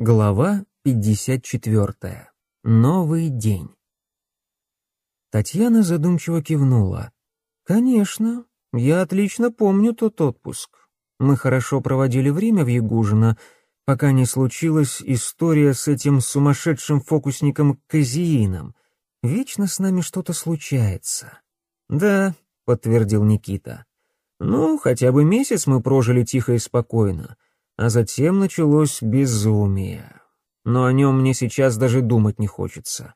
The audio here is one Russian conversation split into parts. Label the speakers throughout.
Speaker 1: Глава 54. Новый день. Татьяна задумчиво кивнула. «Конечно, я отлично помню тот отпуск. Мы хорошо проводили время в Ягужино, пока не случилась история с этим сумасшедшим фокусником Казиином. Вечно с нами что-то случается». «Да», — подтвердил Никита. «Ну, хотя бы месяц мы прожили тихо и спокойно». А затем началось безумие. Но о нем мне сейчас даже думать не хочется.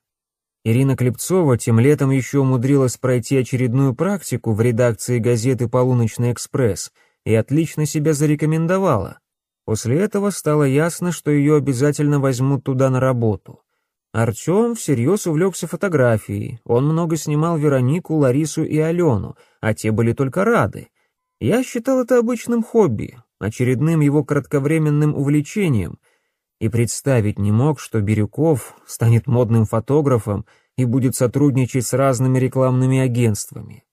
Speaker 1: Ирина Клепцова тем летом еще умудрилась пройти очередную практику в редакции газеты «Полуночный экспресс» и отлично себя зарекомендовала. После этого стало ясно, что ее обязательно возьмут туда на работу. Артем всерьез увлекся фотографией, он много снимал Веронику, Ларису и Алену, а те были только рады. Я считал это обычным хобби, очередным его кратковременным увлечением, и представить не мог, что Бирюков станет модным фотографом и будет сотрудничать с разными рекламными агентствами.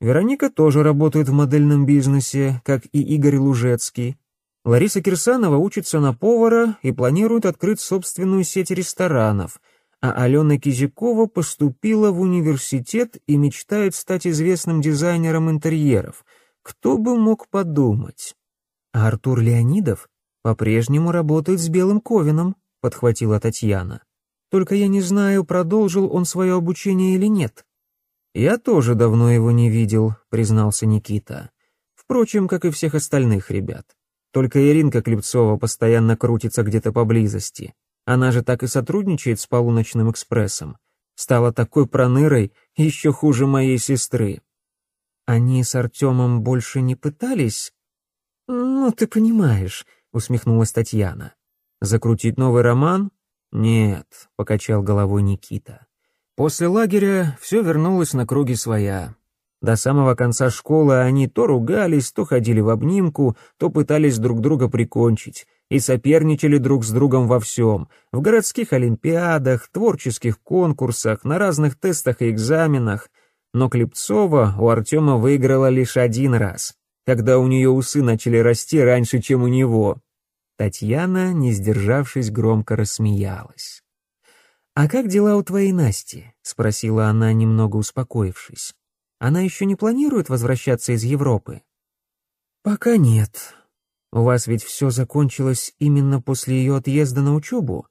Speaker 1: Вероника тоже работает в модельном бизнесе, как и Игорь Лужецкий. Лариса Кирсанова учится на повара и планирует открыть собственную сеть ресторанов — а Алена Кизякова поступила в университет и мечтает стать известным дизайнером интерьеров. Кто бы мог подумать? «Артур Леонидов по-прежнему работает с Белым Ковином», — подхватила Татьяна. «Только я не знаю, продолжил он свое обучение или нет». «Я тоже давно его не видел», — признался Никита. «Впрочем, как и всех остальных ребят. Только Иринка Клепцова постоянно крутится где-то поблизости. Она же так и сотрудничает с «Полуночным экспрессом». Стала такой пронырой, еще хуже моей сестры». «Они с Артемом больше не пытались «Ну, ты понимаешь», — усмехнулась Татьяна. «Закрутить новый роман?» «Нет», — покачал головой Никита. После лагеря все вернулось на круги своя. До самого конца школы они то ругались, то ходили в обнимку, то пытались друг друга прикончить и соперничали друг с другом во всем — в городских олимпиадах, творческих конкурсах, на разных тестах и экзаменах. Но Клепцова у Артема выиграла лишь один раз — когда у нее усы начали расти раньше, чем у него». Татьяна, не сдержавшись, громко рассмеялась. «А как дела у твоей Насти?» — спросила она, немного успокоившись. «Она еще не планирует возвращаться из Европы?» «Пока нет. У вас ведь все закончилось именно после ее отъезда на учебу?»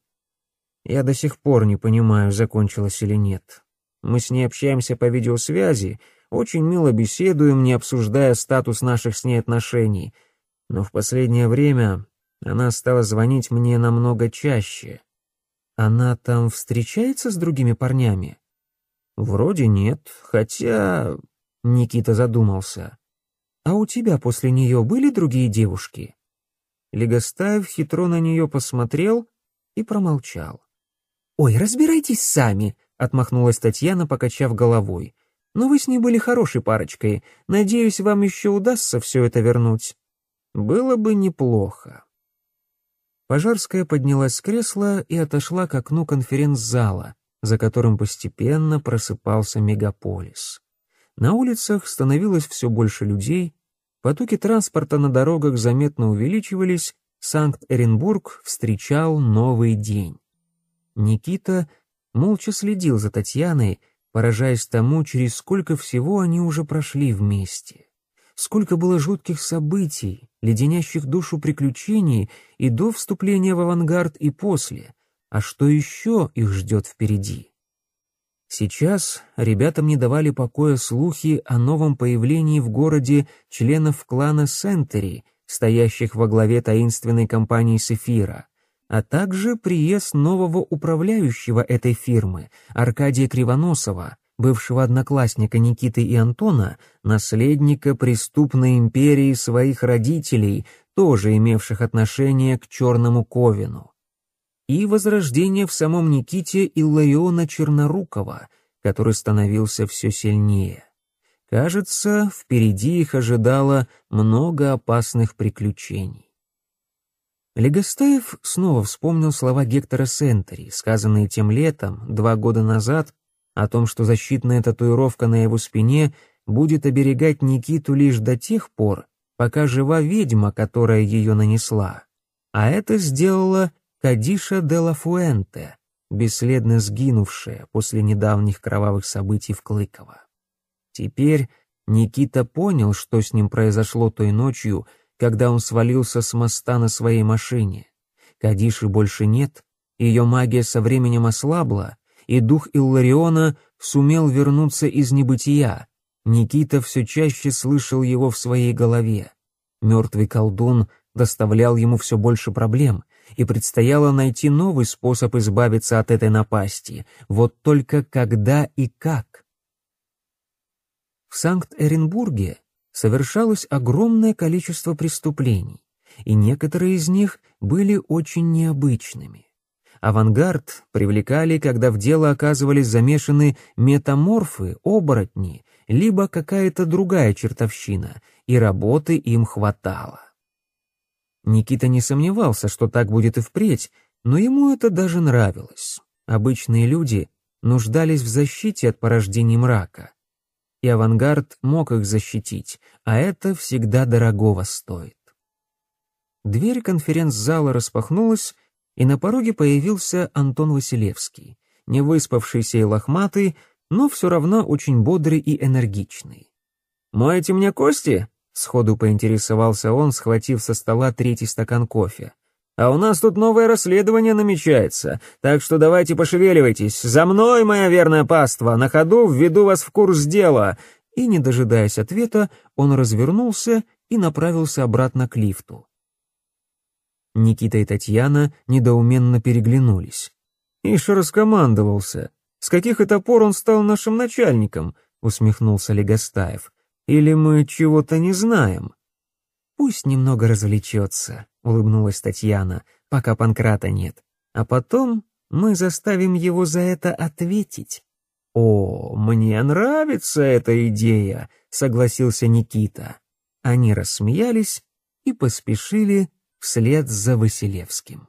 Speaker 1: «Я до сих пор не понимаю, закончилось или нет. Мы с ней общаемся по видеосвязи, очень мило беседуем, не обсуждая статус наших с ней отношений. Но в последнее время она стала звонить мне намного чаще. Она там встречается с другими парнями? Вроде нет, хотя... Никита задумался. А у тебя после нее были другие девушки? Легостаев хитро на нее посмотрел и промолчал. «Ой, разбирайтесь сами», — отмахнулась Татьяна, покачав головой. Но вы с ней были хорошей парочкой. Надеюсь, вам еще удастся все это вернуть. Было бы неплохо. Пожарская поднялась с кресла и отошла к окну конференц-зала, за которым постепенно просыпался мегаполис. На улицах становилось все больше людей, потоки транспорта на дорогах заметно увеличивались, Санкт-Эренбург встречал новый день. Никита молча следил за Татьяной, Поражаясь тому, через сколько всего они уже прошли вместе. Сколько было жутких событий, леденящих душу приключений и до вступления в авангард и после, а что еще их ждет впереди. Сейчас ребятам не давали покоя слухи о новом появлении в городе членов клана Сентери, стоящих во главе таинственной компании Сефира — а также приезд нового управляющего этой фирмы, Аркадия Кривоносова, бывшего одноклассника Никиты и Антона, наследника преступной империи своих родителей, тоже имевших отношение к Черному Ковину. И возрождение в самом Никите Иллариона Чернорукова, который становился все сильнее. Кажется, впереди их ожидало много опасных приключений. Легостаев снова вспомнил слова Гектора Сентери, сказанные тем летом, два года назад, о том, что защитная татуировка на его спине будет оберегать Никиту лишь до тех пор, пока жива ведьма, которая ее нанесла. А это сделала Кадиша де ла Фуэнте, бесследно сгинувшая после недавних кровавых событий в Клыково. Теперь Никита понял, что с ним произошло той ночью — когда он свалился с моста на своей машине. Кадиши больше нет, ее магия со временем ослабла, и дух Иллариона сумел вернуться из небытия. Никита все чаще слышал его в своей голове. Мертвый колдун доставлял ему все больше проблем, и предстояло найти новый способ избавиться от этой напасти, вот только когда и как. В Санкт-Эренбурге совершалось огромное количество преступлений, и некоторые из них были очень необычными. Авангард привлекали, когда в дело оказывались замешаны метаморфы, оборотни, либо какая-то другая чертовщина, и работы им хватало. Никита не сомневался, что так будет и впредь, но ему это даже нравилось. Обычные люди нуждались в защите от порождений мрака, и авангард мог их защитить, а это всегда дорогого стоит. Дверь конференц-зала распахнулась, и на пороге появился Антон Василевский, не выспавшийся и лохматый, но все равно очень бодрый и энергичный. «Моете мне кости?» — сходу поинтересовался он, схватив со стола третий стакан кофе. А у нас тут новое расследование намечается, так что давайте пошевеливайтесь. За мной, моя верная паства, на ходу введу вас в курс дела». И, не дожидаясь ответа, он развернулся и направился обратно к лифту. Никита и Татьяна недоуменно переглянулись. «Ишь раскомандовался. С каких это пор он стал нашим начальником?» — усмехнулся Легостаев. «Или мы чего-то не знаем?» «Пусть немного развлечется», — улыбнулась Татьяна, «пока Панкрата нет. А потом мы заставим его за это ответить». «О, мне нравится эта идея», — согласился Никита. Они рассмеялись и поспешили вслед за Василевским.